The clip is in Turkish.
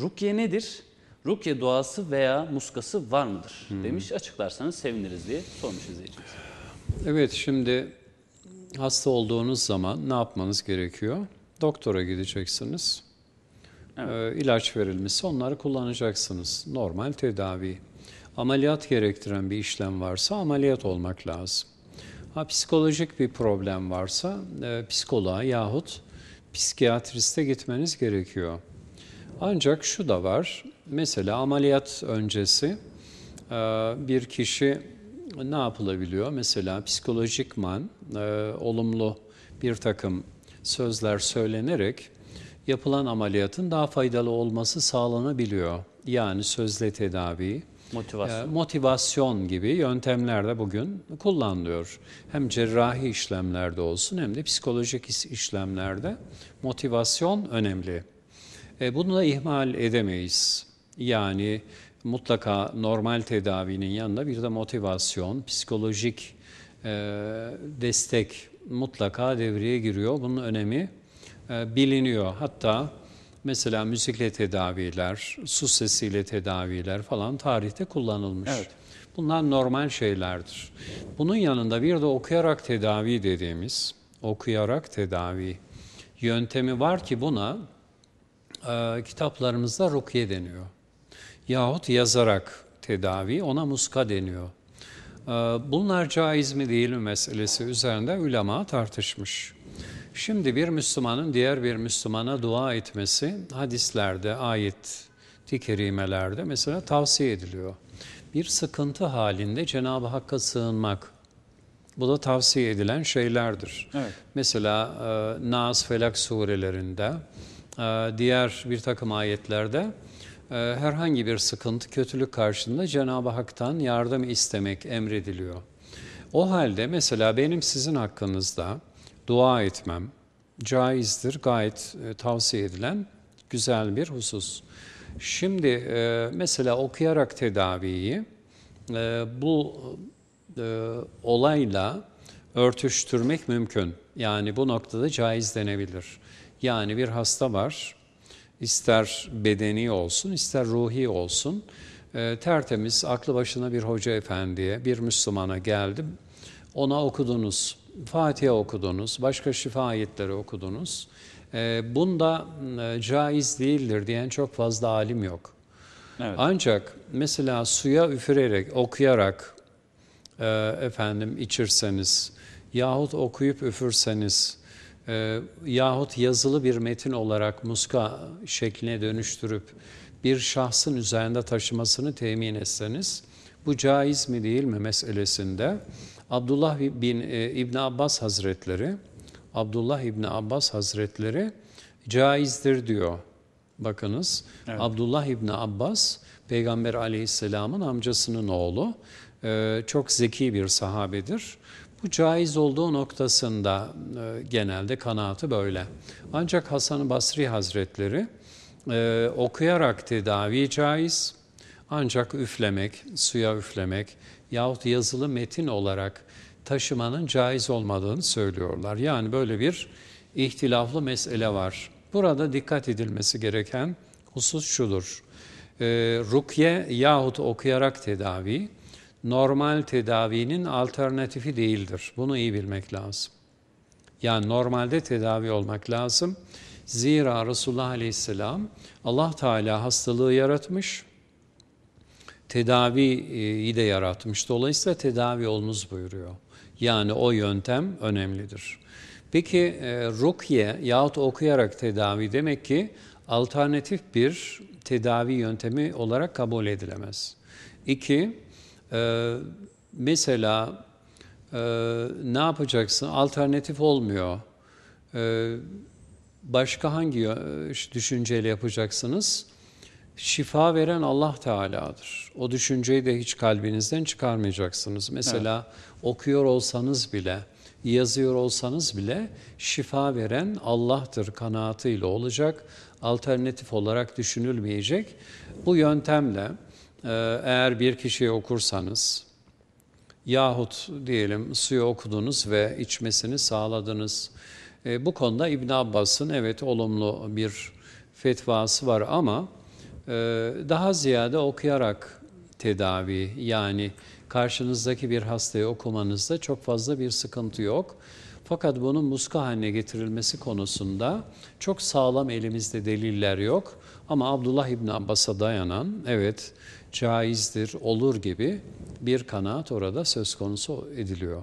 Rukiye nedir? Rukiye duası veya muskası var mıdır? Demiş açıklarsanız seviniriz diye sormuş izleyicimiz. Evet şimdi hasta olduğunuz zaman ne yapmanız gerekiyor? Doktora gideceksiniz. Ee, ilaç verilmişse onları kullanacaksınız. Normal tedavi. Ameliyat gerektiren bir işlem varsa ameliyat olmak lazım. Ha psikolojik bir problem varsa e, psikoloğa yahut psikiyatriste gitmeniz gerekiyor. Ancak şu da var. Mesela ameliyat öncesi e, bir kişi ne yapılabiliyor? Mesela psikolojikman e, olumlu bir takım sözler söylenerek yapılan ameliyatın daha faydalı olması sağlanabiliyor. Yani sözle tedavi, Motivasyon. e, motivasyon gibi yöntemler de bugün kullanılıyor. Hem cerrahi işlemlerde olsun hem de psikolojik işlemlerde motivasyon önemli. E, bunu da ihmal edemeyiz. Yani mutlaka normal tedavinin yanında bir de motivasyon, psikolojik e, destek mutlaka devreye giriyor. Bunun önemi e, biliniyor. Hatta mesela müzikle tedaviler, su sesiyle tedaviler falan tarihte kullanılmış. Evet. Bunlar normal şeylerdir. Bunun yanında bir de okuyarak tedavi dediğimiz, okuyarak tedavi yöntemi var ki buna e, kitaplarımızda rukiye deniyor. Yahut yazarak tedavi, ona muska deniyor. E, bunlar caiz mi değil mi meselesi üzerinde ulema tartışmış. Şimdi bir Müslümanın diğer bir Müslümana dua etmesi hadislerde, ayet-i kerimelerde mesela tavsiye ediliyor. Bir sıkıntı halinde Cenab-ı Hakk'a sığınmak, bu da tavsiye edilen şeylerdir. Evet. Mesela e, Nas, Felak surelerinde, diğer bir takım ayetlerde e, herhangi bir sıkıntı, kötülük karşısında Cenab-ı Hak'tan yardım istemek emrediliyor. O halde mesela benim sizin hakkınızda dua etmem caizdir, gayet e, tavsiye edilen güzel bir husus. Şimdi e, mesela okuyarak tedaviyi bu olayla örtüştürmek mümkün. Yani bu noktada caiz denebilir. Yani bir hasta var, ister bedeni olsun, ister ruhi olsun, e, tertemiz, aklı başına bir hoca efendiye, bir Müslümana geldim, ona okudunuz, Fatiha okudunuz, başka şifa ayetleri okudunuz. E, bunda e, caiz değildir diyen çok fazla alim yok. Evet. Ancak mesela suya üfürerek, okuyarak e, efendim içirseniz yahut okuyup üfürseniz e, yahut yazılı bir metin olarak muska şekline dönüştürüp bir şahsın üzerinde taşımasını temin etseniz bu caiz mi değil mi meselesinde Abdullah bin e, İbn Abbas Hazretleri Abdullah İbn Abbas Hazretleri caizdir diyor. Bakınız Evet. Abdullah İbni Abbas Peygamber aleyhisselamın amcasının oğlu Ee, çok zeki bir sahabedir. Bu caiz olduğu noktasında e, genelde kanaatı böyle. Ancak Hasan-ı Basri Hazretleri e, okuyarak tedavi caiz ancak üflemek, suya üflemek yahut yazılı metin olarak taşımanın caiz olmadığını söylüyorlar. Yani böyle bir ihtilaflı mesele var. Burada dikkat edilmesi gereken husus şudur. Ee, rukye yahut okuyarak tedavi normal tedavinin alternatifi değildir. Bunu iyi bilmek lazım. Yani normalde tedavi olmak lazım. Zira Resulullah Aleyhisselam Allah Teala hastalığı yaratmış, tedaviyi de yaratmış. Dolayısıyla tedavi olunuz buyuruyor. Yani o yöntem önemlidir. Peki e, rukye yahut okuyarak tedavi demek ki alternatif bir tedavi yöntemi olarak kabul edilemez. İki, e, mesela e, ne yapacaksın? Alternatif olmuyor. E, başka hangi yö- düşünceyle yapacaksınız? Şifa veren Allah Teala'dır. O düşünceyi de hiç kalbinizden çıkarmayacaksınız. Mesela okuyor olsanız bile, yazıyor olsanız bile şifa veren Allah'tır kanaatıyla olacak. Alternatif olarak düşünülmeyecek. Bu yöntemle e, eğer bir kişiye okursanız yahut diyelim suyu okudunuz ve içmesini sağladınız. E, bu konuda İbn Abbas'ın evet olumlu bir fetvası var ama Ee, Daha ziyade okuyarak tedavi yani karşınızdaki bir hastayı okumanızda çok fazla bir sıkıntı yok. Fakat bunun muska haline getirilmesi konusunda çok sağlam elimizde deliller yok. Ama Abdullah İbni Abbas'a dayanan evet caizdir, olur gibi bir kanaat orada söz konusu ediliyor.